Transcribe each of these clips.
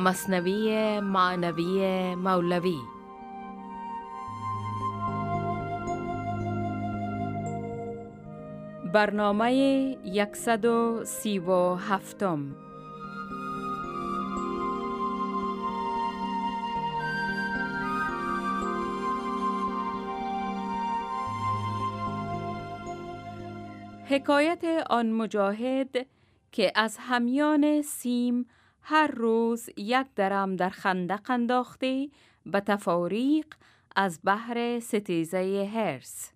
مصنوی معنوی مولوی. برنامه 137 حکایت آن مجاهد که از همیان سیم هر روز یک درم در خندق انداخته به تفاریق از بحر ستیزه هرس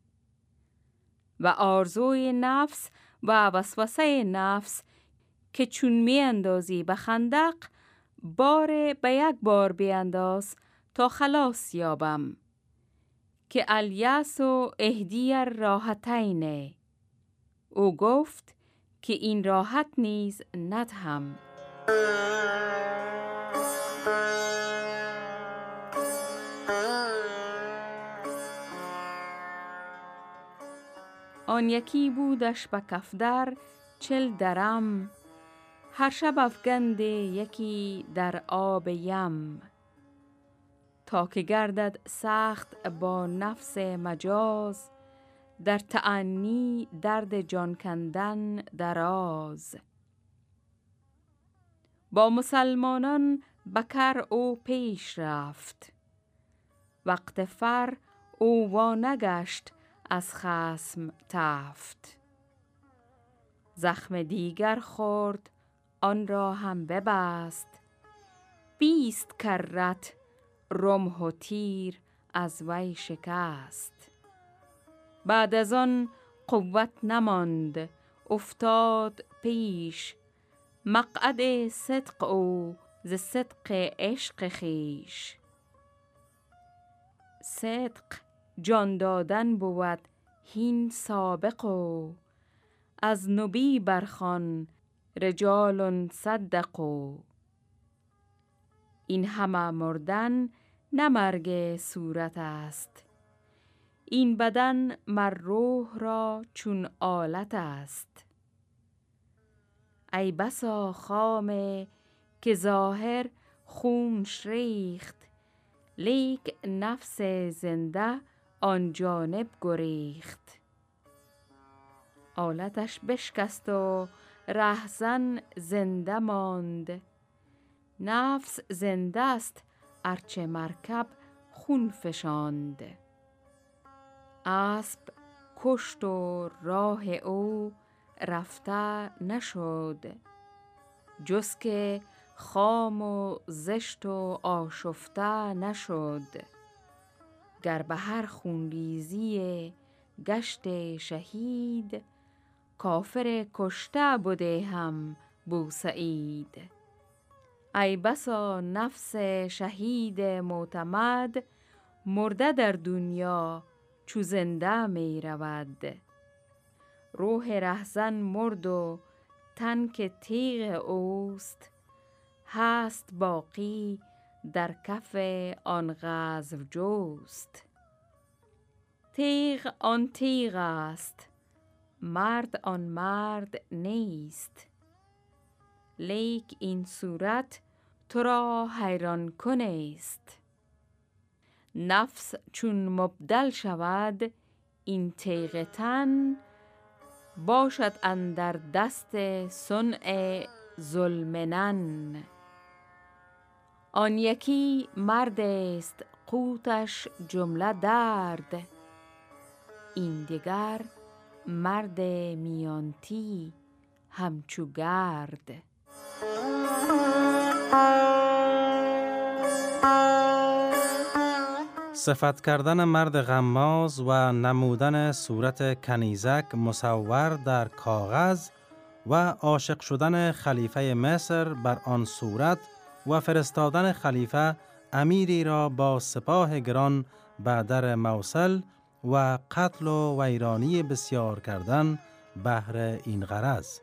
و آرزوی نفس و وسوسه نفس که چون می اندازی به خندق بار به یک بار بیانداز تا خلاص یابم. که الیاس و اهدی راحتینه او گفت که این راحت نیز ندهم. آن یکی بودش به کفدر چل درم هر شب افگنده یکی در آب یم. تا که گردد سخت با نفس مجاز در تعنی درد جان کندن دراز. با مسلمانان بکر او پیش رفت. وقت فر او وانگشت از خسم تفت. زخم دیگر خورد آن را هم ببست. بیست کرت رمح و تیر از وی شکست. بعد از آن قوت نماند افتاد پیش مقعد صدق او ز صدق عشق خیش صدق جان دادن بود هین سابق و از نبی برخان رجال صدقو این همه مردن نه مرگ صورت است این بدن مر روح را چون آلت است ای بسا خامه که ظاهر خونش ریخت لیک نفس زنده آن جانب گریخت. آلتش بشکست و رهزن زنده ماند. نفس زنده است ارچه مرکب خون فشاند. اسب کشت و راه او رفته نشد جز که خام و زشت و آشفته نشد گر به هر خونریزی گشت شهید کافر کشته بوده هم بوسعید. ای بسا نفس شهید معتمد مرده در دنیا چو زنده می رود. روح رهزن مرد و تن که تیغ اوست هست باقی در کف آن غزو جوست. تیغ آن تیغ است مرد آن مرد نیست. لیک این صورت تو را حیران کنیست. نفس چون مبدل شود این تیغ تن باشد اندر دست صنع ذوالمنن آن یکی مرد است قوتش جمله درد. این دگر مرد میانتی همچو گرد. صفت کردن مرد غماز و نمودن صورت کنیزک مصور در کاغذ و عاشق شدن خلیفه مصر بر آن صورت و فرستادن خلیفه امیری را با سپاه گران به در موصل و قتل و ویرانی بسیار کردن بهر این غرض.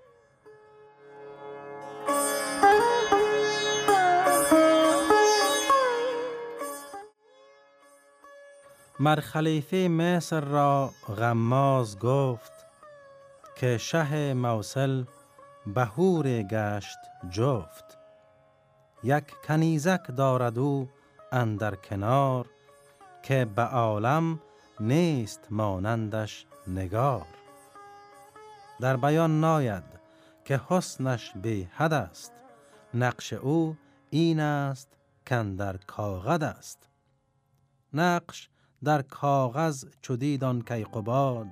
مر خلیفه مصر را غماز گفت که شه موصل بهور گشت جفت. یک کنیزک دارد او اندر کنار که به عالم نیست مانندش نگار. در بیان ناید که حسنش به حد است نقش او این است در کاغذ است. نقش در کاغذ چدیدان کیقباد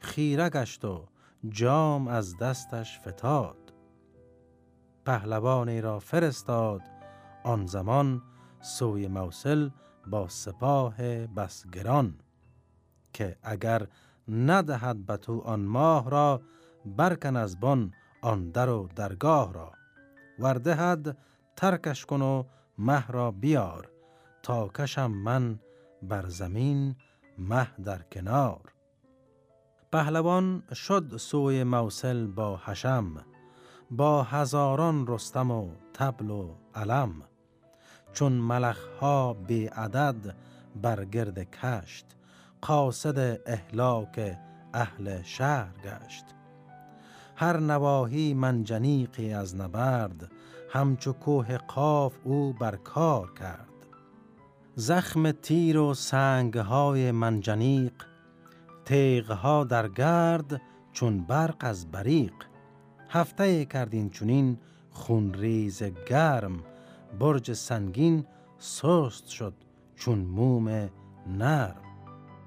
خیره گشت و جام از دستش فتاد. پهلوانی را فرستاد آن زمان سوی موصل با سپاه بسگران که اگر ندهد به تو آن ماه را برکن از بن آن در و درگاه را. وردهد ترکش کن و مه را بیار تا کشم من بر زمین مه در کنار. پهلوان شد سوی موصل با حشم با هزاران رستم و تبل و علم. چون ملخها بی عدد بر گرد کشت قاصد اهلاک اهل شهر گشت. هر نواهی منجنیقی از نبرد همچو کوه قاف او بر کار کرد. زخم تیر و سنگهای منجنیق تیغها در گرد چون برق از بریق. هفته کردین چونین خونریز گرم برج سنگین سست شد چون موم نرم.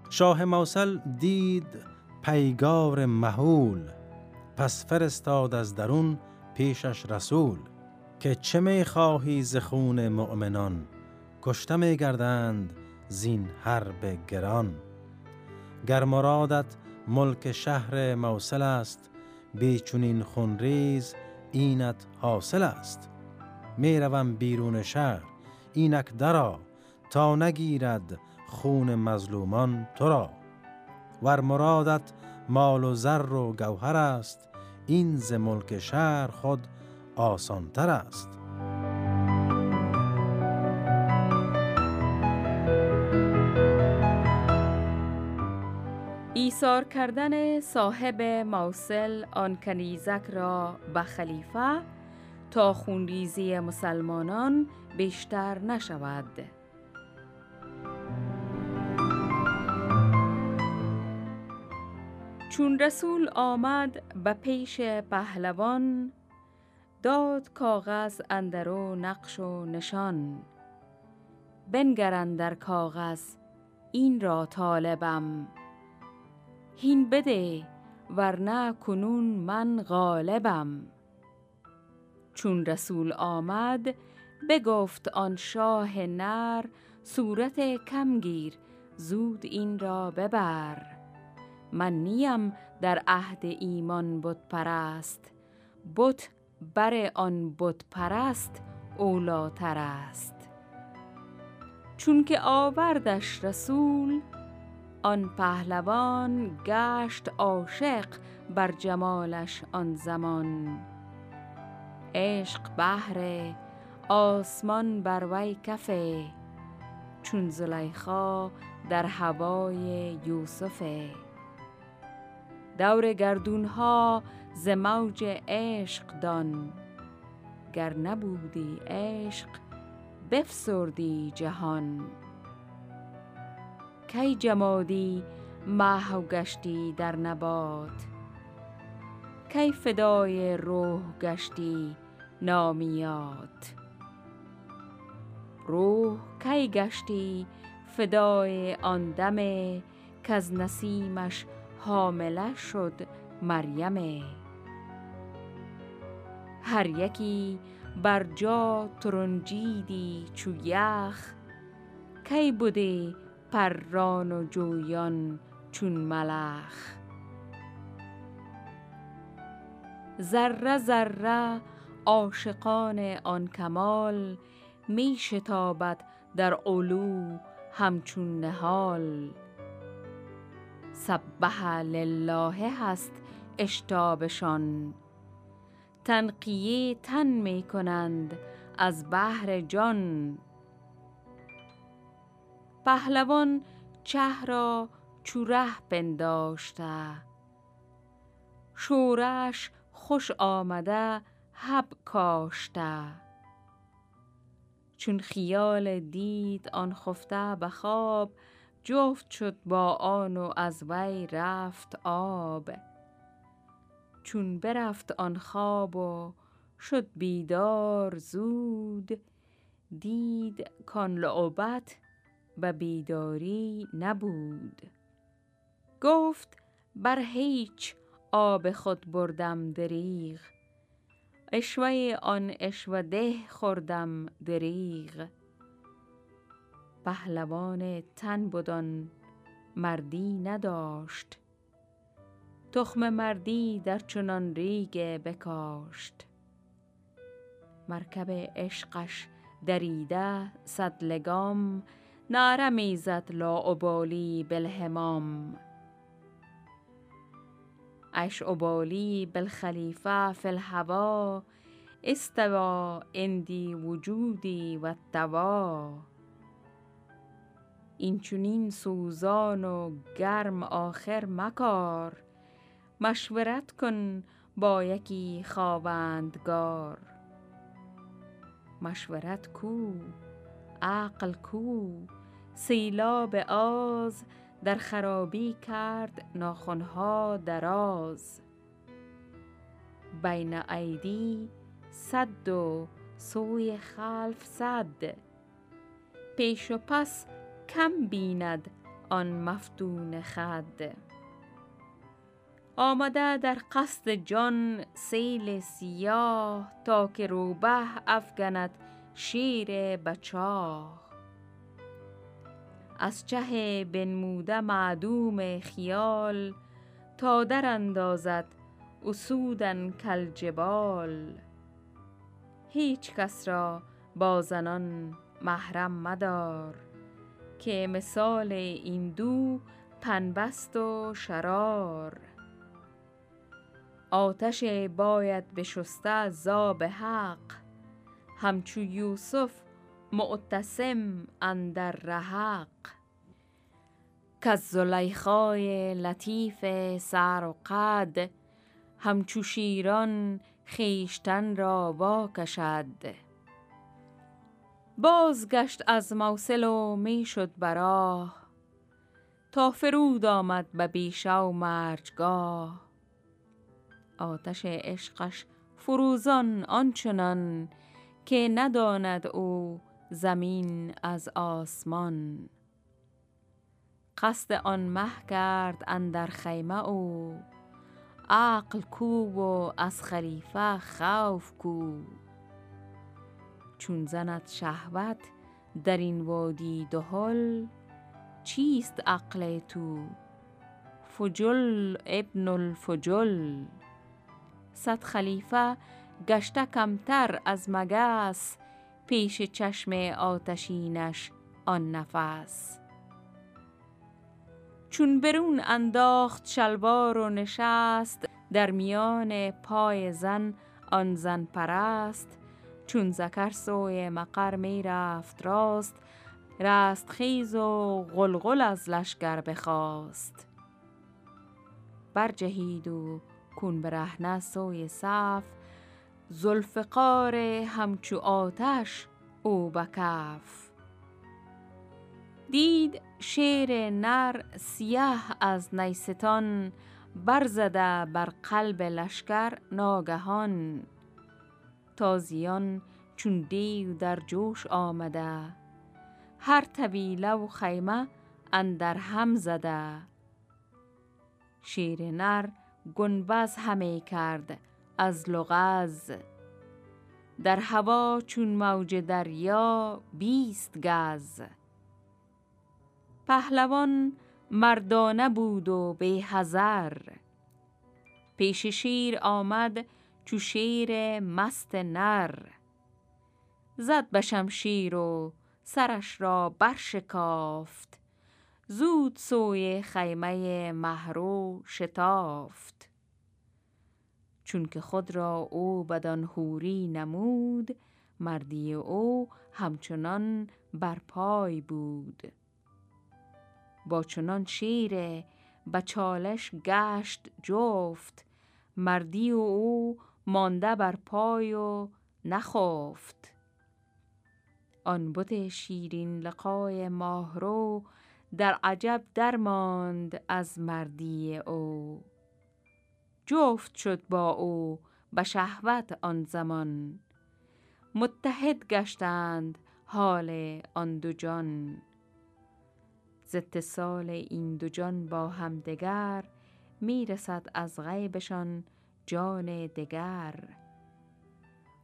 شاه موسل دید پیگار محول پس فرستاد از درون پیشش رسول که چه می خواهی ز خون مؤمنان؟ کشته می گردند زین حرب گران. گر مرادت ملک شهر موصل است بیچونین خونریز اینت حاصل است. می‌روم بیرون شهر اینک درا تا نگیرد خون مظلومان تو را ور مرادت مال و زر و گوهر است این ز ملک شهر خود آسانتر است. ایثار کردن صاحب موصل آن کنیزک را به خلیفه تا خونریزی مسلمانان بیشتر نشود. چون رسول آمد به پیش پهلوان داد کاغذ اندرو نقش و نشان. بنگرن در کاغذ این را طالبم. هین بده ورنه کنون من غالبم. چون رسول آمد بگفت آن شاه نر صورت کمگیر زود این را ببر. من نیم در عهد ایمان بود پرست بت بر آن بت پرست اولاتر است چون که آوردش رسول آن پهلوان گشت عاشق بر جمالش آن زمان. عشق بهر آسمان بر وی کفه چون زلیخا در هوای یوسفه دور گردون ها ز موج عشق دان گر نبودی عشق بفسردی جهان. کی جمادی محو گشتی در نبات؟ کی فدای روح گشتی نامیات؟ روح کی گشتی فدای آن دم که از نسیمش حامله شد مریم؟ هر یکی بر جا ترنجیدی چو یخ کی بوده پران و جویان چون ملخ. ذره ذره عاشقان آن کمال می شتابد در علو همچون نهال. سبح لله هست اشتابشان. تنقیه تن می کنند از بحر جان. پهلوان چه را چوره پنداشته. شورش خوش آمده هب کاشته. چون خیال دید آن خفته به خواب جفت شد با آن و از وی رفت آب. چون برفت آن خواب و شد بیدار زود دید کان لعبت به بیداری نبود. گفت بر هیچ آب خود بردم دریغ. اشوه آن اشوه ده خوردم دریغ. پهلوان تن بدان مردی نداشت. تخم مردی در چنان ریگ بکاشت. مرکب عشقش دریده صد لگام نعره می‌زد لاابالی بالهمام اش ابالی بالخلیفه فی الهوا استوا اندی وجودی و التوا. این چونین سوزان و گرم آخر مکار مشورت کن با یکی خاوندگار مشورت کو عقل کو سیلاب آز در خرابی کرد ناخونها دراز. بین ایدی صد و سوی خلف صد. پیش و پس کم بیند آن مفتون خد. آمده در قصد جان سیل سیاه تا که روبه افگند شیر بچاه. از چه بنموده معدوم خیال تا در اندازد اسودن کالجبال. هیچ کس را با زنان محرم مدار که مثال این دو پنبست و شرار. آتش باید بشسته زاب حق همچو یوسف معتصم اندر رحق کز زلیخای لطیف سر و قد همچو شیران خویشتن را وا کشد بازگشت از موصل و می شد براه تا فرود آمد به بیشه و مرجگاه. آتش عشقش فروزان آنچنان که نداند او زمین از آسمان. قصد آن مه کرد اندر خیمه او. عقل کو و از خلیفه خوف کو. چون زند شهوت در این وادی دهل چیست عقل تو؟ فجل ابن الفجل. صد خلیفه گشته کمتر از مگس پیش چشم آتشینش آن نفس. چون برون انداخت شلوار و نشست در میان پای زن آن زن پرست. چون زکر سوی مقر می رفت راست رست خیز و غلغل از لشگر بخواست. برجهید و کون برهنه سوی صف زلفقار همچو آتش او بکف دید شیر نر سیه از نیستان برزده بر قلب لشکر ناگهان. تازیان چون دیو در جوش آمده هر طویله و خیمه اندر هم زده. شیر نر گنبز همه کرد از لغز. در هوا چون موج دریا بیست گز. پهلوان مردانه بود و به حذر. پیش شیر آمد چو شیر مست نر. زد به شمشیر و سرش را برشکافت. زود سوی خیمه مهرو شتافت. چون که خود را او بدان حوری نمود مردی او همچنان بر پای بود. با چنان شیر به چالش گشت جفت مردی او مانده بر پای و نخفت. آن بت شیرین لقای ماهرو در عجب درماند از مردی او. جفت شد با او به شهوت آن زمان. متحد گشتند حال آن دو جان. ز اتصال این دو جان با همدگر می‌رسد از غیبشان جان دگر.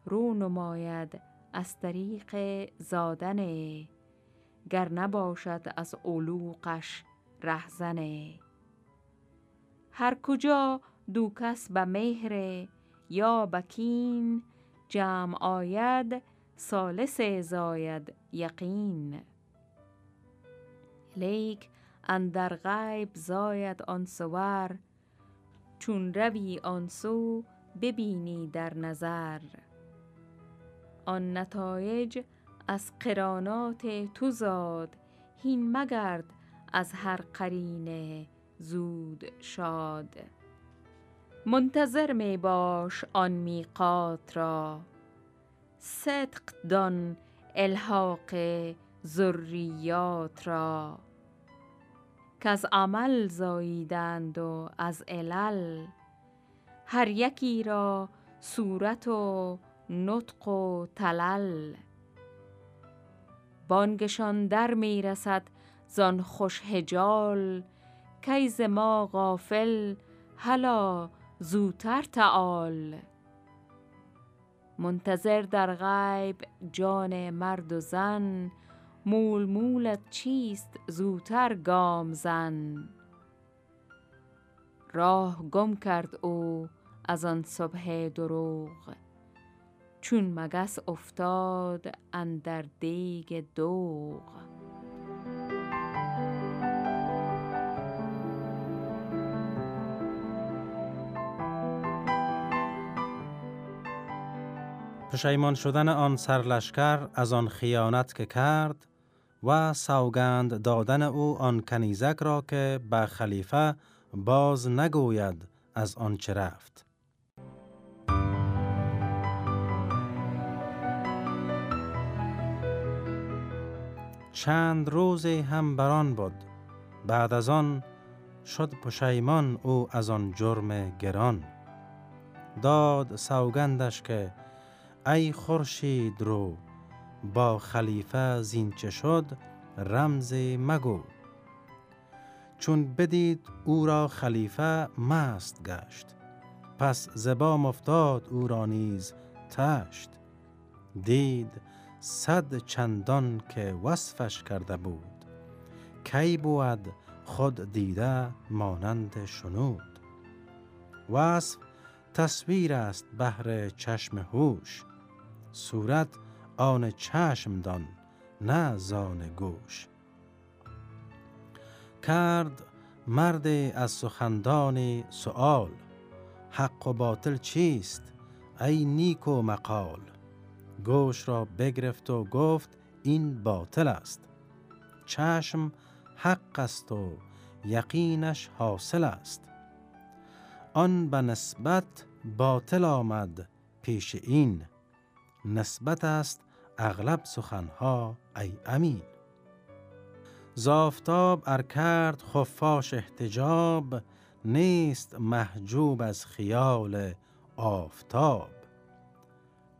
رو نماید از طریق زادنه گر نباشد از علوقش رهزنه هر کجا دو کس به مهر یا بکین جمع آید سالس زاید یقین. لیک اندر غیب زاید آن سور چون روی آن سو ببینی در نظر. آن نتایج از قرانات تو زاد هین مگرد از هر قرینه زود شاد. منتظر می باش آن میقات را. صدق دان الحاق ذریات را. کز عمل زاییدند و از علل. هر یکی را صورت و نطق و تلل. بانگشان در می رسد زان خوش هجال. کی ز ما غافل هلا زوتر تعال. منتظر در غیب جان مرد و زن مول مولت چیست زوتر گام زن. راه گم کرد او از آن صبح دروغ چون مگس افتاد اندر دیگ دوغ. پشیمان شدن آن سرلشکر از آن خیانت که کرد و سوگند دادن او آن کنیزک را که به خلیفه باز نگوید از آنچه رفت. چند روزی هم بران بود بعد از آن شد پشیمان او از آن جرم گران. داد سوگندش که ای خورشید رو با خلیفه زینچه شد رمز مگو. چون بدید او را خلیفه مست گشت پس زبام افتاد او را نیز تشت. دید صد چندان که وصفش کرده بود کی بود خود دیده مانند شنود. وصف تصویر است بهر چشم هوش صورت آن چشم دان نه زان گوش. کرد مرد از سخندان سؤال حق و باطل چیست ای نیک و مقال؟ گوش را بگرفت و گفت این باطل است. چشم حق است و یقینش حاصل است. آن به نسبت باطل آمد پیش این. نسبت است اغلب سخنها ای امین. زافتاب ار کرد خفاش احتجاب نیست محجوب از خیال آفتاب.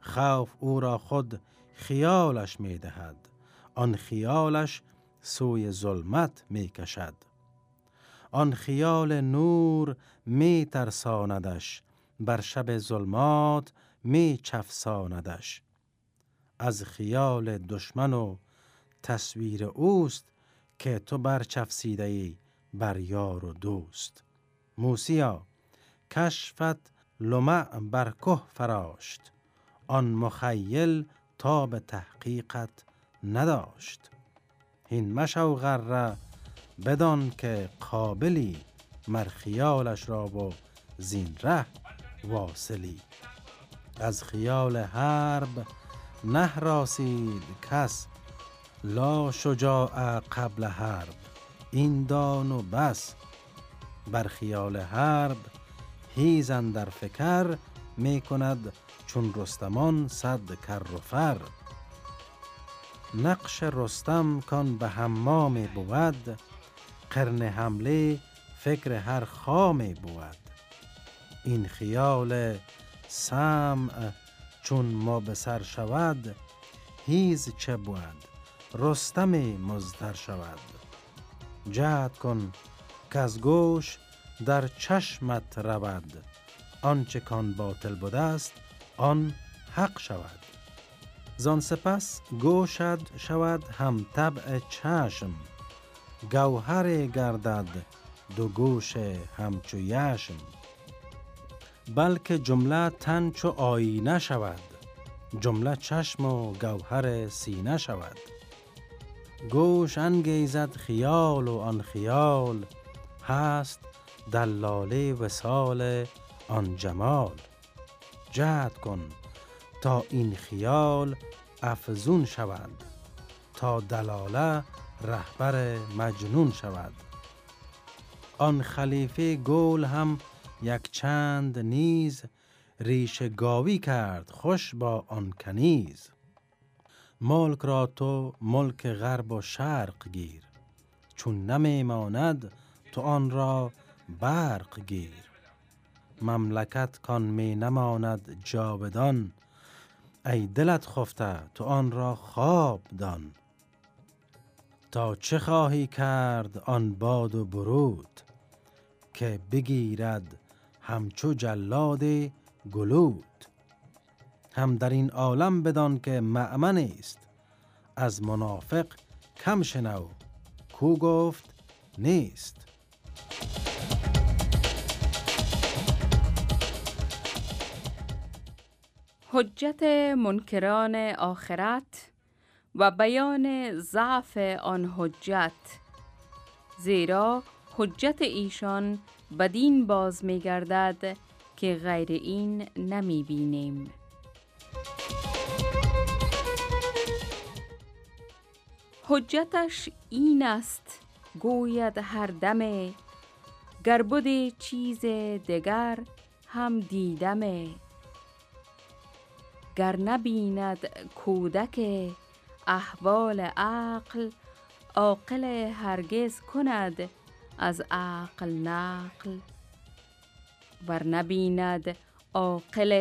خوف او را خود خیالش می دهد آن خیالش سوی ظلمت می کشد آن خیال نور می ترساندش بر شب ظلمات می چفساندش. از خیال دشمن و تصویر اوست که تو بر چفسیده ای بر یار و دوست. موسیا کشفت لمع بر که فراشت. آن مخیل تا به تحقیقت نداشت. هین مشو غره بدان که قابلی مر خیالش را و زین ره واصلی. از خیال حرب نه راسید کس. لا شجاع قبل حرب این دان و بس. بر خیال حرب هیزن در فکر می کند چون رستمان صد کر و فر. نقش رستم کان به حمام بود قرن حمله فکر هر خام بود. این خیال سمع چون ما به سر شود هیز چه بود؟ رستم مزتر شود. جهد کن که از گوش در چشمت رود. آنچه کان باطل بوده است آن حق شود. زان سپس گوشد شود هم طبع چشم. گوهر گردد دو گوش همچو یشم. بلکه جمله تن چو آینه شود. جمله چشم و گوهر سینه شود. گوش انگیزد خیال و آن خیال هست دلاله وسال آن جمال. جهد کن تا این خیال افزون شود تا دلاله رهبر مجنون شود. آن خلیفه گول هم یک چند نیز ریش گاوی کرد خوش با آن کنیز. ملک را تو ملک غرب و شرق گیر چون نمیماند تو آن را برق گیر. مملکت کان می نماند جاودان ای دلت خفته تو آن را خواب دان. تا چه خواهی کرد آن باد و برود که بگیرد همچو جلاد گلود. هم در این عالم بدان که معمن است. از منافق کم شنو کو گفت نیست. حجت منکران آخرت و بیان ضعف آن حجت زیرا حجت ایشان بدین باز می گردد که غیر این نمی بینیم. حجتش این است گوید هر دمه گر چیز دگر هم دیدمه گر نبیند کودک احوال عقل عاقل هرگز کند از عقل نقل ور نبیند عاقل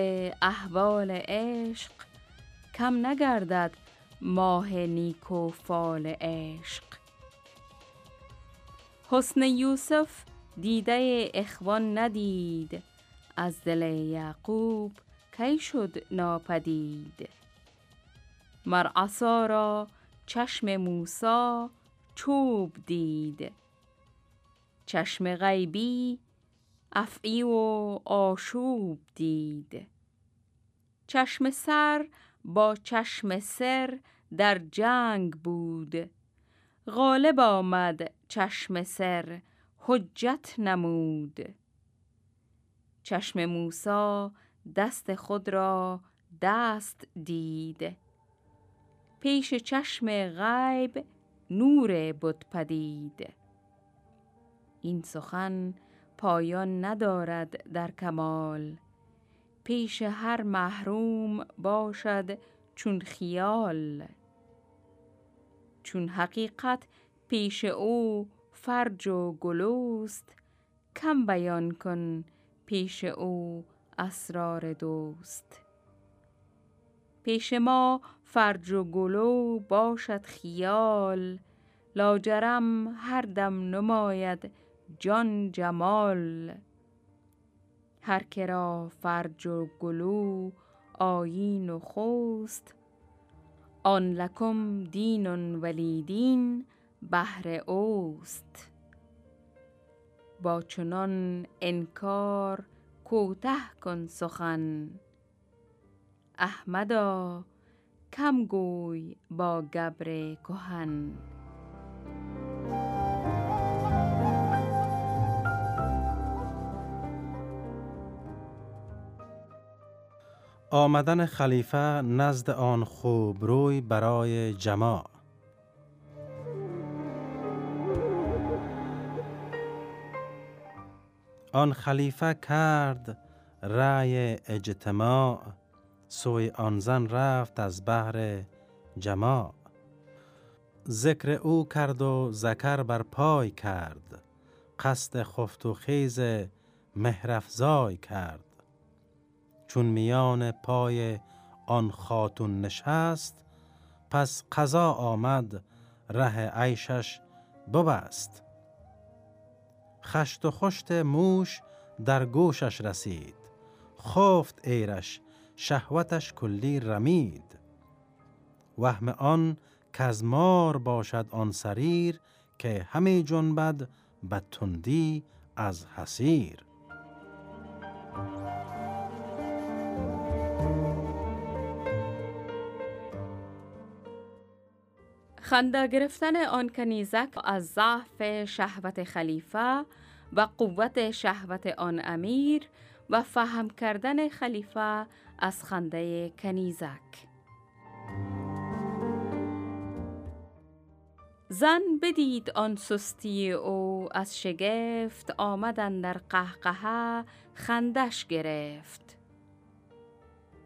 احوال عشق کم نگردد ماه نیکو فال عشق. حسن یوسف دیده اخوان ندید از دل یعقوب کی شد ناپدید؟ مر عصا را چشم موسا چوب دید. چشم غیبی افعی و آشوب دید. چشم سر با چشم سر در جنگ بود. غالب آمد چشم سر حجت نمود. چشم موسا دست خود را دست دید. پیش چشم غیب نور بود پدید. این سخن پایان ندارد در کمال. پیش هر محروم باشد چون خیال. چون حقیقت پیش او فرج و گلوست کم بیان کن پیش او اسرار دوست. پیش ما فرج و گلو باشد خیال لاجرم هر دم نماید جان جمال هر کرا فرج و گلو آیین و خوست. آن لکم دین ولیدین بهر اوست. با چنان انکار کوته کن سخن. احمدا کم گوی با گبر کهن. آمدن خلیفه نزد آن خوب روی برای جماع. آن خلیفه کرد رأی اجتماع سوی آن زن رفت از بحر جماع. ذکر او کرد و زکر بر پای کرد قصد خفت و خیز مهرفزای کرد. چون میان پای آن خاتون نشست پس قضا آمد ره عیشش ببست. خشت و خشت موش در گوشش رسید خفت ایرش شهوتش کلی رمید. وهم آن کزمار باشد آن سریر که همه جنبد بدتندی از حسیر خنده گرفتن آن کنیزک از ضعف شهوت خلیفه و قوت شهوت آن امیر و فهم کردن خلیفه از خنده کنیزک. زن بدید آن سستی او از شگفت آمدن در قهقه خندش گرفت.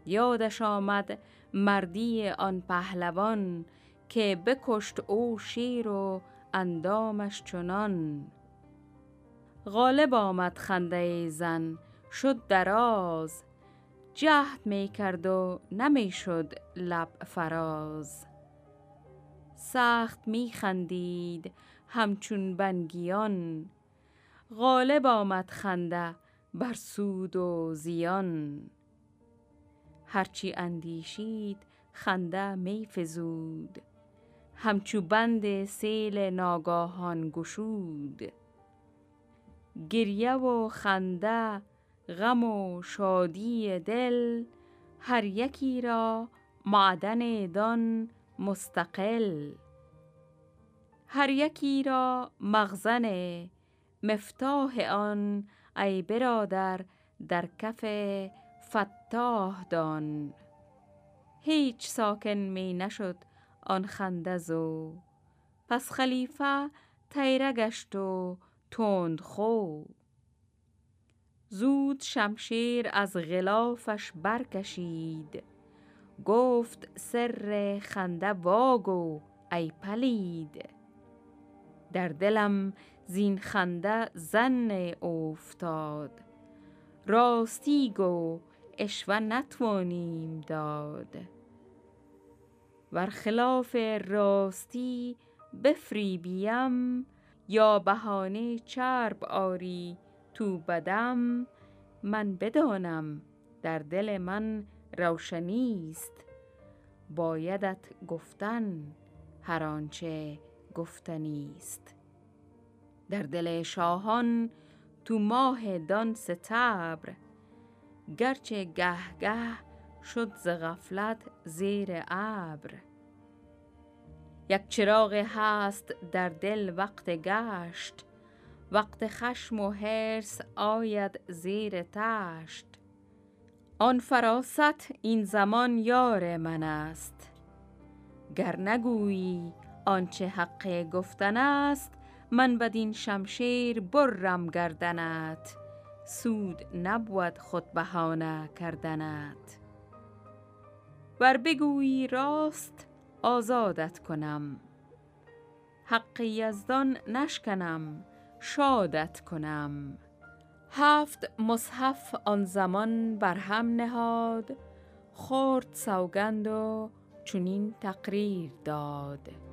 یادش آمد مردی آن پهلوان که بکشت او شیر و اندامش چنان. غالب آمد خنده زن شد دراز. جهد می کرد و نمی شد لب فراز. سخت می خندید همچون بنگیان. غالب آمد خنده بر سود و زیان. هرچی اندیشید خنده می فزود. همچو بند سیل ناگاهان گشود. گریه و خنده غم و شادی دل هر یکی را معدن دان مستقل. هر یکی را مغزن مفتاح آن ای برادر در کف فتاح دان. هیچ ساکن می نشد آن خندزو پس خلیفه تیره گشت و تند خو. زود شمشیر از غلافش برکشید. گفت سر خنده واگو ای پلید. در دلم زین خنده زن افتاد راستی گو اشوه نتوانیم داد. ور خلاف راستی بفریبیم یا بهانه چرب آری تو بدم من بدانم در دل من روشنیست بایدت گفتن هر آنچه گفتنیست در دل شاهان تو ماه دان ستبر گرچه گه گه شد ز غفلت زیر ابر. یک چراغ هست در دل وقت گشت وقت خشم و حرس آید زیر تشت. آن فراست این زمان یار من است. گر نگویی آنچه حق گفتن است من بدین شمشیر برم گردنت. سود نبود خود بهانه کردنت. ور بگویی راست آزادت کنم. حق یزدان نشکنم شادت کنم. هفت مصحف آن زمان بر هم نهاد خورد سوگند و چنین تقریر داد.